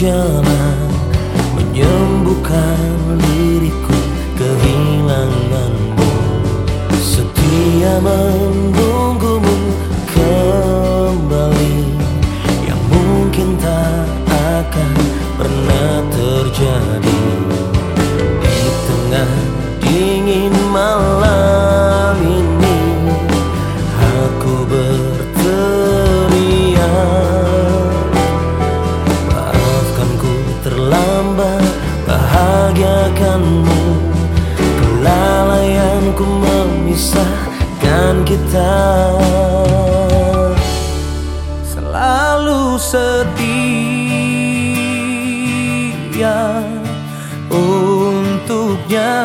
menjelma Menyembuhkan diriku kehilanganmu. Setia menunggu membahagiakanmu. Kelalaianku memisahkan kita. Selalu setia untuknya.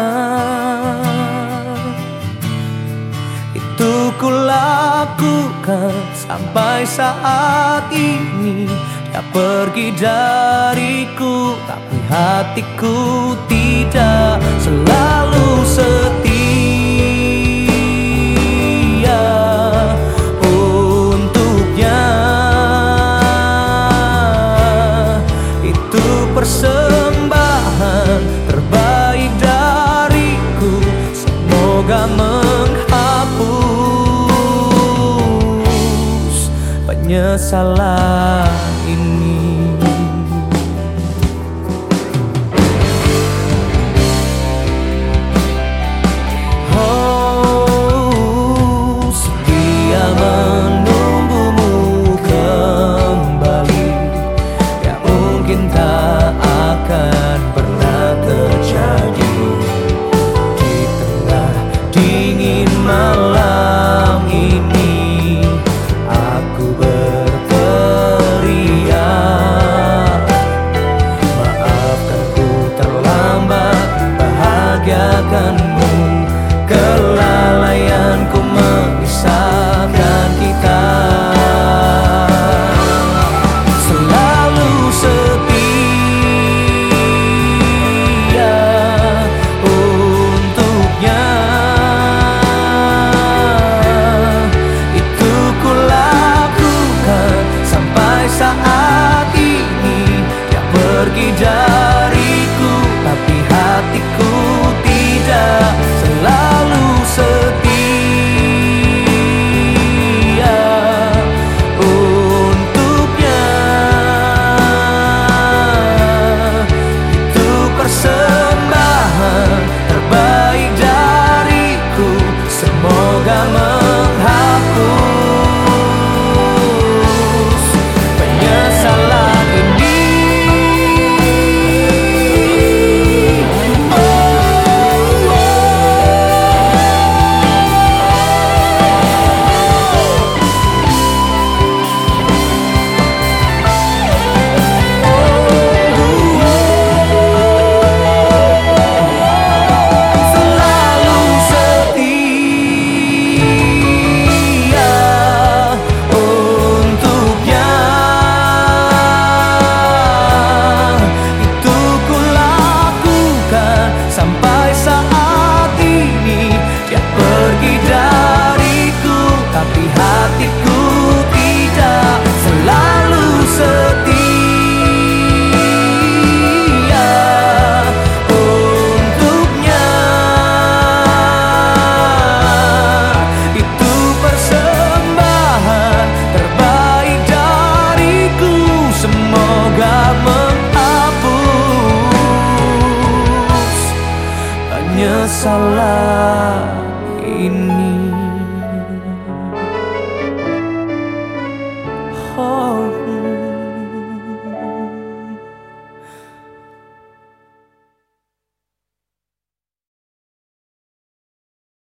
Itu kulakukan sampai saat ini. Tak pergi dariku hatiku tidak selalu setia. Untuknya itu persembahan terbaik dariku. Semoga menghapus penyesalan ini. Salah ini.